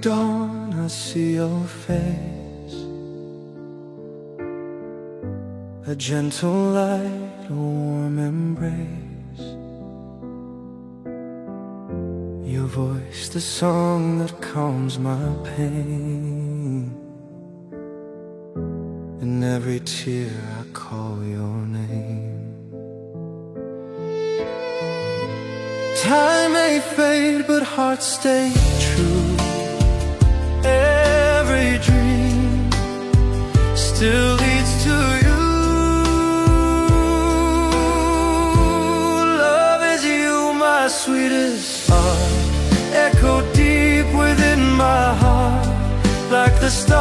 dawn I see your face. A gentle light, a warm embrace. Your voice, the song that calms my pain. In every tear I call your name. Time may fade, but hearts stay true. Still leads to you. Love is you, my sweetest heart. Echo deep within my heart, like the stars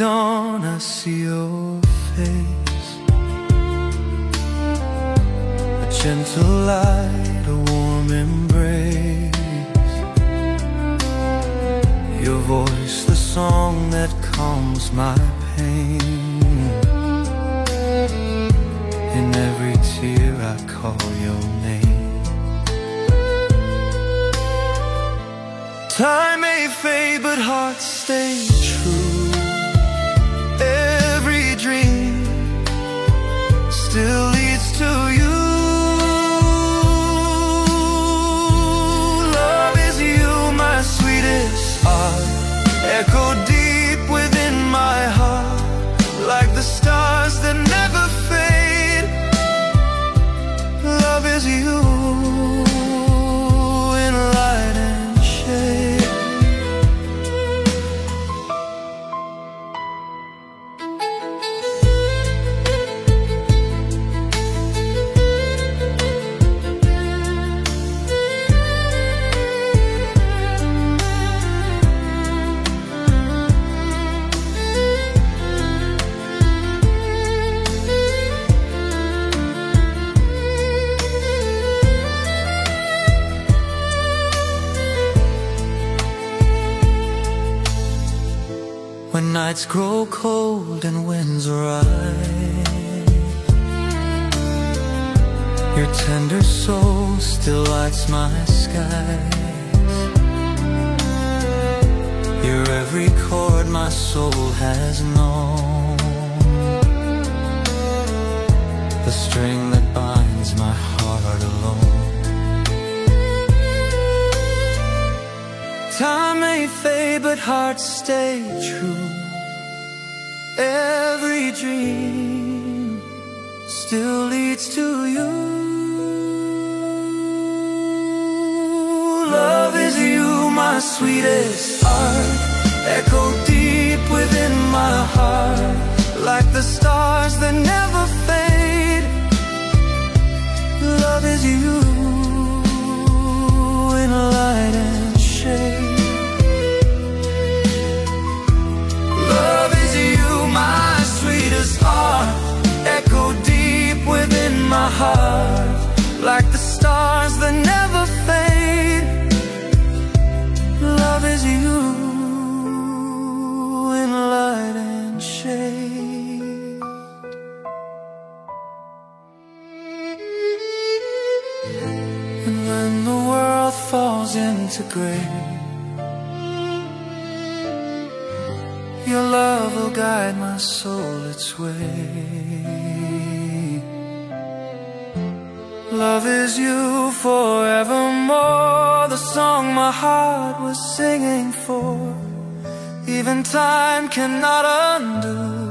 dawn I see your face. A gentle light, a warm embrace. Your voice, the song that calms my pain. In every tear I call your name. Time may fade but hearts stay true stars that never fade. Love is you nights grow cold and winds rise. Your tender soul still lights my skies. You're every chord my soul has known. The string that binds my heart alone. Time may fade, but hearts stay true. Every dream still leads to you. Love is you, my sweetest art. Echo deep within my heart, like the stars that never fade. Like the stars that never fade. Love is you in light and shade. And when the world falls into gray. Your love will guide my soul its way. Love is you forevermore, the song my heart was singing for. Even time cannot undo